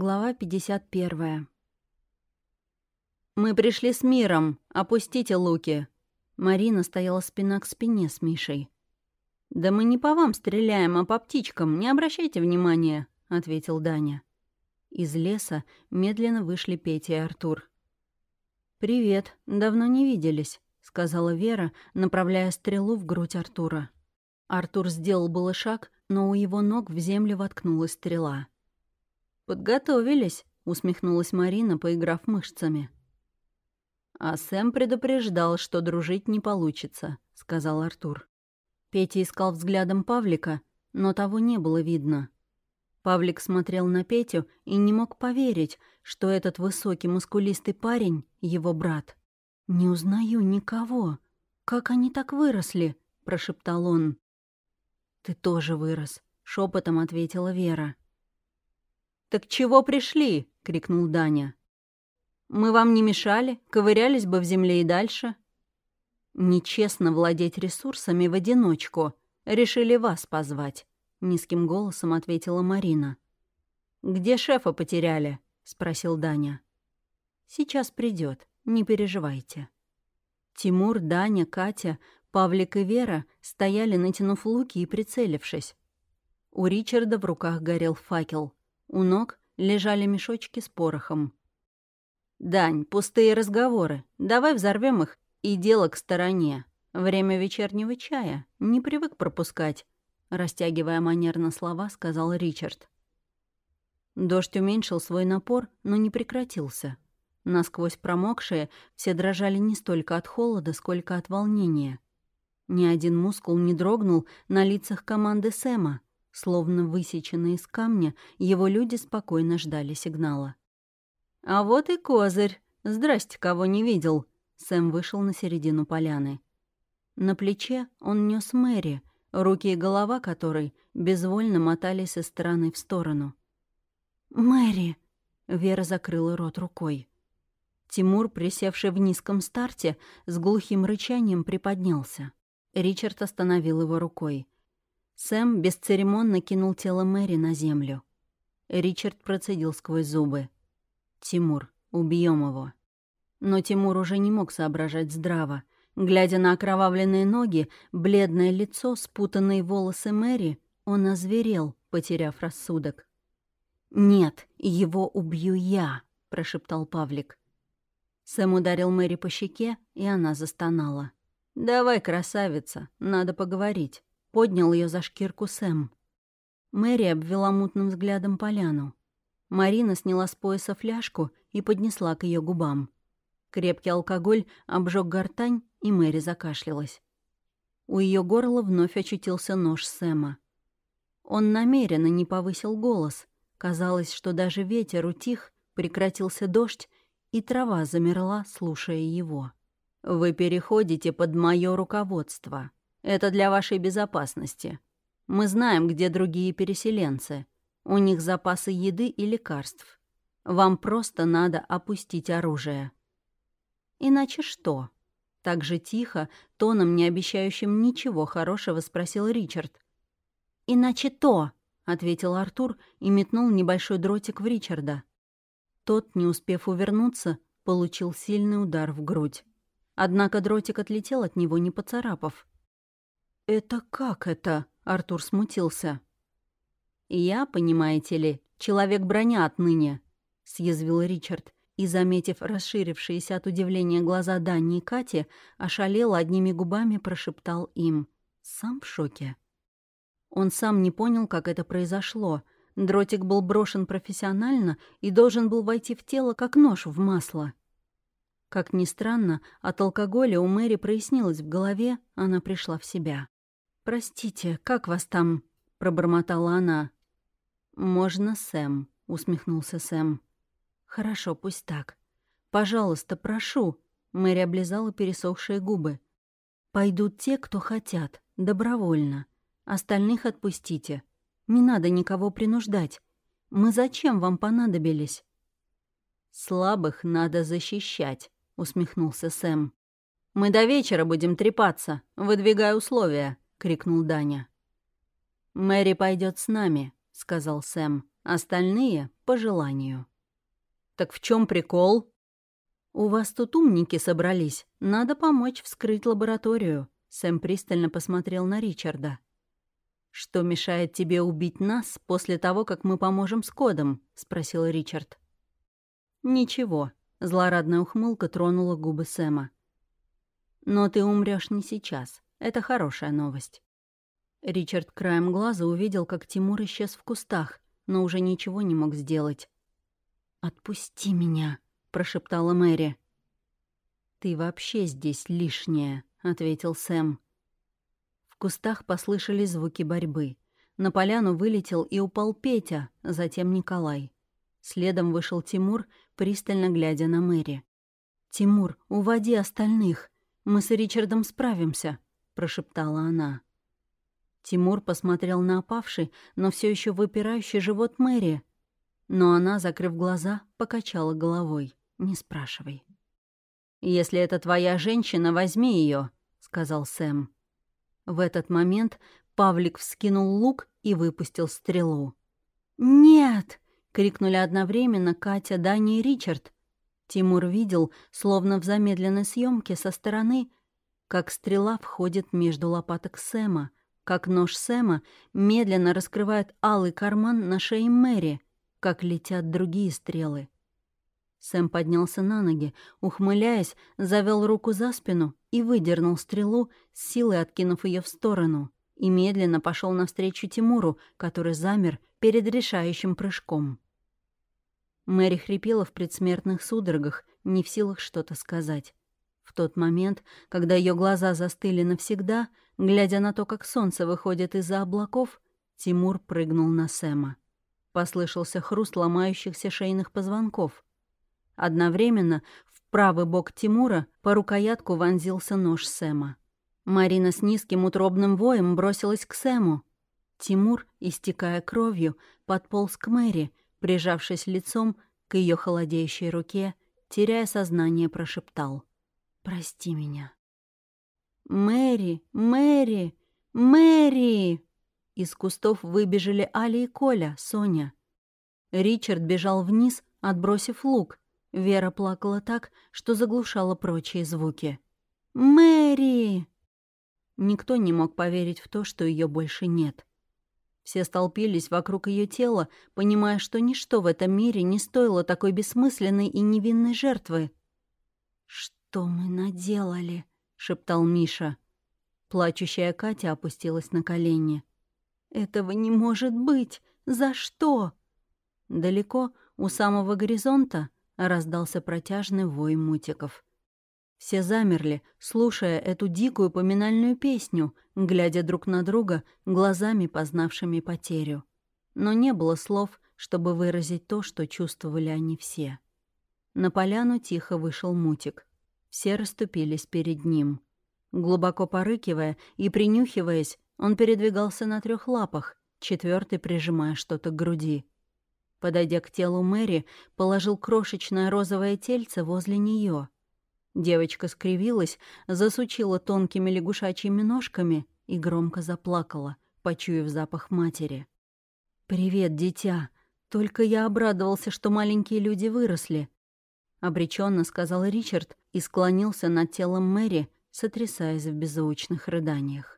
Глава 51. «Мы пришли с миром. Опустите луки». Марина стояла спина к спине с Мишей. «Да мы не по вам стреляем, а по птичкам. Не обращайте внимания», — ответил Даня. Из леса медленно вышли Петя и Артур. «Привет. Давно не виделись», — сказала Вера, направляя стрелу в грудь Артура. Артур сделал было шаг, но у его ног в землю воткнулась стрела. «Подготовились», — усмехнулась Марина, поиграв мышцами. «А Сэм предупреждал, что дружить не получится», — сказал Артур. Петя искал взглядом Павлика, но того не было видно. Павлик смотрел на Петю и не мог поверить, что этот высокий мускулистый парень — его брат. «Не узнаю никого. Как они так выросли?» — прошептал он. «Ты тоже вырос», — шепотом ответила Вера. «Так чего пришли?» — крикнул Даня. «Мы вам не мешали, ковырялись бы в земле и дальше». «Нечестно владеть ресурсами в одиночку. Решили вас позвать», — низким голосом ответила Марина. «Где шефа потеряли?» — спросил Даня. «Сейчас придет, не переживайте». Тимур, Даня, Катя, Павлик и Вера стояли, натянув луки и прицелившись. У Ричарда в руках горел факел — у ног лежали мешочки с порохом. «Дань, пустые разговоры. Давай взорвем их и дело к стороне. Время вечернего чая. Не привык пропускать», — растягивая манерно слова, сказал Ричард. Дождь уменьшил свой напор, но не прекратился. Насквозь промокшие, все дрожали не столько от холода, сколько от волнения. Ни один мускул не дрогнул на лицах команды Сэма — Словно высеченные из камня, его люди спокойно ждали сигнала. «А вот и козырь! Здрасте, кого не видел!» Сэм вышел на середину поляны. На плече он нес Мэри, руки и голова которой безвольно мотались из стороны в сторону. «Мэри!» — Вера закрыла рот рукой. Тимур, присевший в низком старте, с глухим рычанием приподнялся. Ричард остановил его рукой. Сэм бесцеремонно кинул тело Мэри на землю. Ричард процедил сквозь зубы. «Тимур, убьем его». Но Тимур уже не мог соображать здраво. Глядя на окровавленные ноги, бледное лицо, спутанные волосы Мэри, он озверел, потеряв рассудок. «Нет, его убью я», — прошептал Павлик. Сэм ударил Мэри по щеке, и она застонала. «Давай, красавица, надо поговорить». Поднял ее за шкирку Сэм. Мэри обвела мутным взглядом поляну. Марина сняла с пояса фляжку и поднесла к ее губам. Крепкий алкоголь обжег гортань, и Мэри закашлялась. У ее горла вновь очутился нож Сэма. Он намеренно не повысил голос. Казалось, что даже ветер утих, прекратился дождь, и трава замерла, слушая его. «Вы переходите под мое руководство», это для вашей безопасности. Мы знаем, где другие переселенцы. У них запасы еды и лекарств. Вам просто надо опустить оружие. Иначе что? Так же тихо, тоном, не обещающим ничего хорошего, спросил Ричард. «Иначе то», — ответил Артур и метнул небольшой дротик в Ричарда. Тот, не успев увернуться, получил сильный удар в грудь. Однако дротик отлетел от него, не поцарапав. «Это как это?» — Артур смутился. «Я, понимаете ли, человек-броня отныне», — съязвил Ричард, и, заметив расширившиеся от удивления глаза Дани и Кати, ошалел одними губами прошептал им. Сам в шоке. Он сам не понял, как это произошло. Дротик был брошен профессионально и должен был войти в тело, как нож в масло. Как ни странно, от алкоголя у Мэри прояснилось в голове, она пришла в себя. «Простите, как вас там?» — пробормотала она. «Можно Сэм», — усмехнулся Сэм. «Хорошо, пусть так. Пожалуйста, прошу», — Мэри облизала пересохшие губы. «Пойдут те, кто хотят, добровольно. Остальных отпустите. Не надо никого принуждать. Мы зачем вам понадобились?» «Слабых надо защищать», — усмехнулся Сэм. «Мы до вечера будем трепаться, выдвигая условия», — крикнул Даня. «Мэри пойдет с нами», — сказал Сэм. Остальные — по желанию. «Так в чем прикол?» «У вас тут умники собрались. Надо помочь вскрыть лабораторию», — Сэм пристально посмотрел на Ричарда. «Что мешает тебе убить нас после того, как мы поможем с кодом?» — спросил Ричард. «Ничего», — злорадная ухмылка тронула губы Сэма. «Но ты умрешь не сейчас. Это хорошая новость». Ричард краем глаза увидел, как Тимур исчез в кустах, но уже ничего не мог сделать. «Отпусти меня», — прошептала Мэри. «Ты вообще здесь лишняя», — ответил Сэм. В кустах послышались звуки борьбы. На поляну вылетел и упал Петя, затем Николай. Следом вышел Тимур, пристально глядя на Мэри. «Тимур, уводи остальных. Мы с Ричардом справимся», — прошептала она. Тимур посмотрел на опавший, но все еще выпирающий живот Мэри. Но она, закрыв глаза, покачала головой. «Не спрашивай». «Если это твоя женщина, возьми ее, сказал Сэм. В этот момент Павлик вскинул лук и выпустил стрелу. «Нет!» — крикнули одновременно Катя, Даня и Ричард. Тимур видел, словно в замедленной съемке со стороны, как стрела входит между лопаток Сэма — как нож Сэма медленно раскрывает алый карман на шее Мэри, как летят другие стрелы. Сэм поднялся на ноги, ухмыляясь, завел руку за спину и выдернул стрелу, с силой откинув ее в сторону, и медленно пошел навстречу Тимуру, который замер перед решающим прыжком. Мэри хрипела в предсмертных судорогах, не в силах что-то сказать. В тот момент, когда ее глаза застыли навсегда, глядя на то, как солнце выходит из-за облаков, Тимур прыгнул на Сэма. Послышался хруст ломающихся шейных позвонков. Одновременно в правый бок Тимура по рукоятку вонзился нож Сэма. Марина с низким утробным воем бросилась к Сэму. Тимур, истекая кровью, подполз к Мэри, прижавшись лицом к ее холодеющей руке, теряя сознание, прошептал. Прости меня. «Мэри! Мэри! Мэри!» Из кустов выбежали Али и Коля, Соня. Ричард бежал вниз, отбросив лук. Вера плакала так, что заглушала прочие звуки. «Мэри!» Никто не мог поверить в то, что ее больше нет. Все столпились вокруг ее тела, понимая, что ничто в этом мире не стоило такой бессмысленной и невинной жертвы. «Что мы наделали?» — шептал Миша. Плачущая Катя опустилась на колени. «Этого не может быть! За что?» Далеко, у самого горизонта, раздался протяжный вой мутиков. Все замерли, слушая эту дикую поминальную песню, глядя друг на друга глазами, познавшими потерю. Но не было слов, чтобы выразить то, что чувствовали они все. На поляну тихо вышел мутик. Все расступились перед ним. Глубоко порыкивая и принюхиваясь, он передвигался на трех лапах, четвертый прижимая что-то к груди. Подойдя к телу Мэри, положил крошечное розовое тельце возле нее. Девочка скривилась, засучила тонкими лягушачьими ножками и громко заплакала, почуяв запах матери. «Привет, дитя! Только я обрадовался, что маленькие люди выросли. — обреченно сказал Ричард и склонился над телом Мэри, сотрясаясь в беззвучных рыданиях.